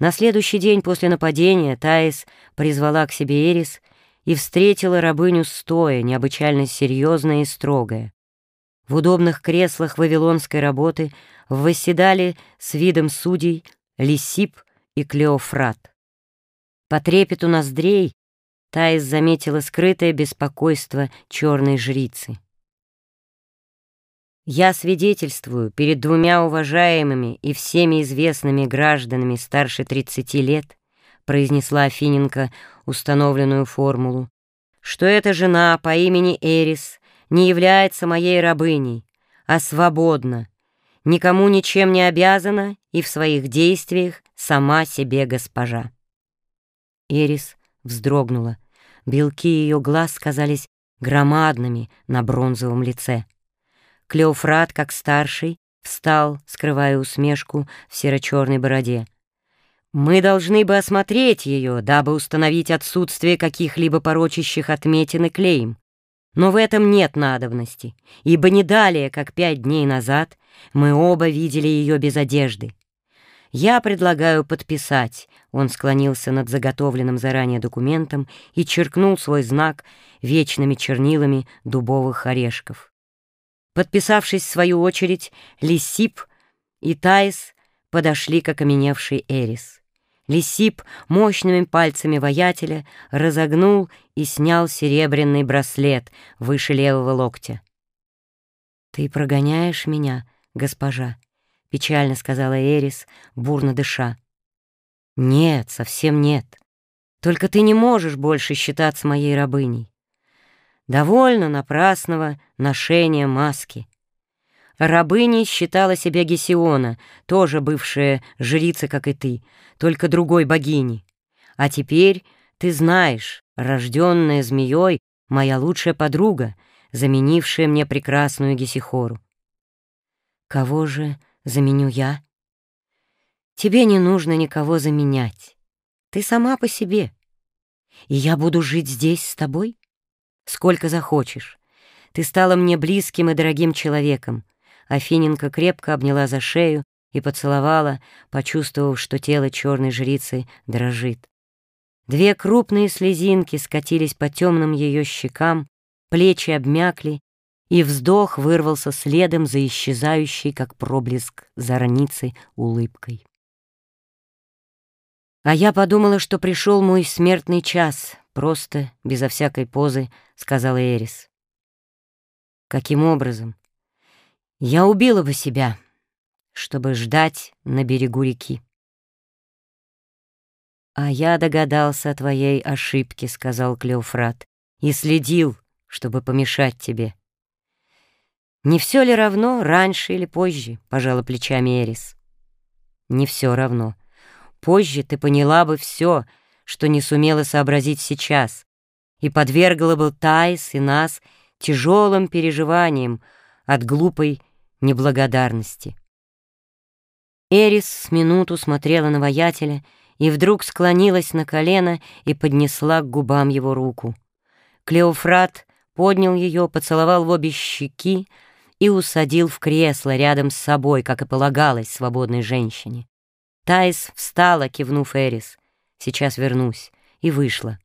На следующий день после нападения Таис призвала к себе Эрис и встретила рабыню стоя, необычайно серьезная и строгая. В удобных креслах вавилонской работы восседали с видом судей Лисип и Клеофрат. По трепету ноздрей Таис заметила скрытое беспокойство черной жрицы. Я свидетельствую перед двумя уважаемыми и всеми известными гражданами старше 30 лет, произнесла Афиненко установленную формулу, что эта жена по имени Эрис не является моей рабыней, а свободна, никому ничем не обязана и в своих действиях сама себе госпожа. Эрис вздрогнула. Белки ее глаз казались громадными на бронзовом лице. Клеофрат, как старший, встал, скрывая усмешку в серо-черной бороде. «Мы должны бы осмотреть ее, дабы установить отсутствие каких-либо порочащих отметин и клейм. Но в этом нет надобности, ибо не далее, как пять дней назад, мы оба видели ее без одежды. Я предлагаю подписать». Он склонился над заготовленным заранее документом и черкнул свой знак вечными чернилами дубовых орешков. Подписавшись в свою очередь, Лисип и Таис подошли к окаменевшей Эрис. Лисип мощными пальцами воятеля разогнул и снял серебряный браслет выше левого локтя. «Ты прогоняешь меня, госпожа?» — печально сказала Эрис, бурно дыша. «Нет, совсем нет. Только ты не можешь больше считаться моей рабыней. Довольно напрасного ношения маски. Рабыней считала себя Гесиона, тоже бывшая жрица, как и ты, только другой богини. А теперь ты знаешь, рожденная змеей, моя лучшая подруга, заменившая мне прекрасную Гесихору. Кого же заменю я? Тебе не нужно никого заменять. Ты сама по себе. И я буду жить здесь с тобой? Сколько захочешь. Ты стала мне близким и дорогим человеком». Афиненко крепко обняла за шею и поцеловала, почувствовав, что тело черной жрицы дрожит. Две крупные слезинки скатились по темным ее щекам, плечи обмякли, и вздох вырвался следом за исчезающей, как проблеск зорницы, улыбкой. А я подумала, что пришел мой смертный час, просто, безо всякой позы, сказала Эрис. Каким образом? Я убила бы себя, чтобы ждать на берегу реки. «А я догадался о твоей ошибке», — сказал Клеофрат, «и следил, чтобы помешать тебе». «Не все ли равно, раньше или позже?» — пожала плечами Эрис. «Не все равно. Позже ты поняла бы все, что не сумела сообразить сейчас, и подвергла бы Тайс и нас тяжелым переживаниям от глупой неблагодарности. Эрис с минуту смотрела на воятеля и вдруг склонилась на колено и поднесла к губам его руку. Клеофрат поднял ее, поцеловал в обе щеки и усадил в кресло рядом с собой, как и полагалось свободной женщине. Тайс встала, кивнув Эрис. «Сейчас вернусь», и вышла.